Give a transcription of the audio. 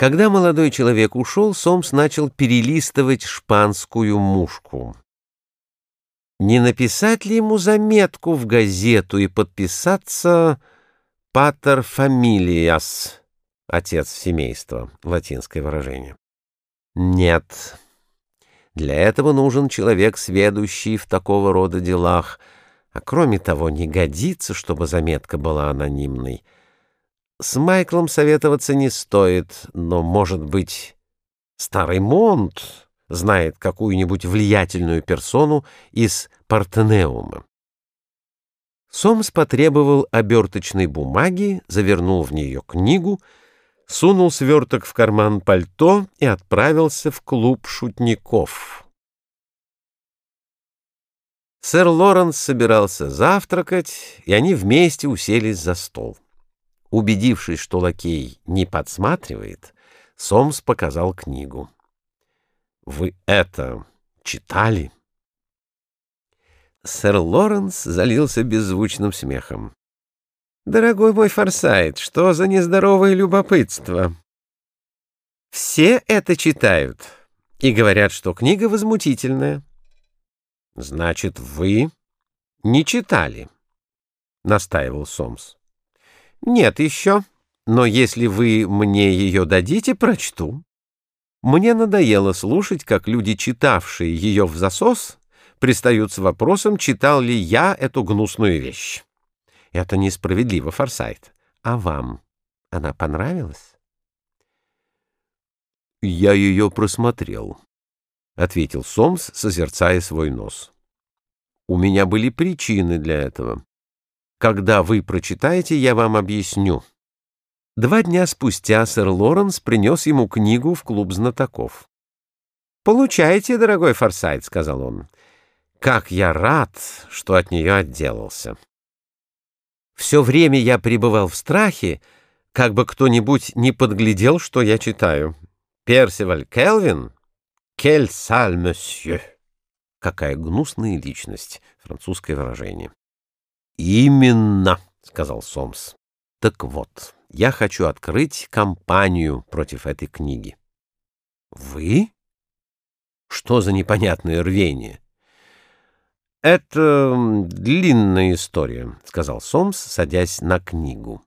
Когда молодой человек ушел, Сомс начал перелистывать шпанскую мушку. Не написать ли ему заметку в газету и подписаться «Патер фамилиас» — отец семейства, латинское выражение? Нет. Для этого нужен человек, сведущий в такого рода делах, а кроме того не годится, чтобы заметка была анонимной — с Майклом советоваться не стоит, но, может быть, старый Монт знает какую-нибудь влиятельную персону из Партенеума. Сомс потребовал оберточной бумаги, завернул в нее книгу, сунул сверток в карман пальто и отправился в клуб шутников. Сэр Лоренс собирался завтракать, и они вместе уселись за стол. Убедившись, что лакей не подсматривает, Сомс показал книгу. «Вы это читали?» Сэр Лоренс залился беззвучным смехом. «Дорогой мой Форсайт, что за нездоровое любопытство? Все это читают и говорят, что книга возмутительная. Значит, вы не читали?» — настаивал Сомс. «Нет еще, но если вы мне ее дадите, прочту». Мне надоело слушать, как люди, читавшие ее в засос, пристают с вопросом, читал ли я эту гнусную вещь. Это несправедливо, Форсайт. А вам она понравилась? «Я ее просмотрел», — ответил Сомс, созерцая свой нос. «У меня были причины для этого. Когда вы прочитаете, я вам объясню. Два дня спустя сэр Лоренс принес ему книгу в клуб знатоков. «Получайте, дорогой Форсайт», — сказал он. «Как я рад, что от нее отделался». Все время я пребывал в страхе, как бы кто-нибудь не подглядел, что я читаю. Персиваль Келвин? Кель саль, месье. Какая гнусная личность, французское выражение. «Именно», — сказал Сомс. «Так вот, я хочу открыть кампанию против этой книги». «Вы? Что за непонятное рвение?» «Это длинная история», — сказал Сомс, садясь на книгу.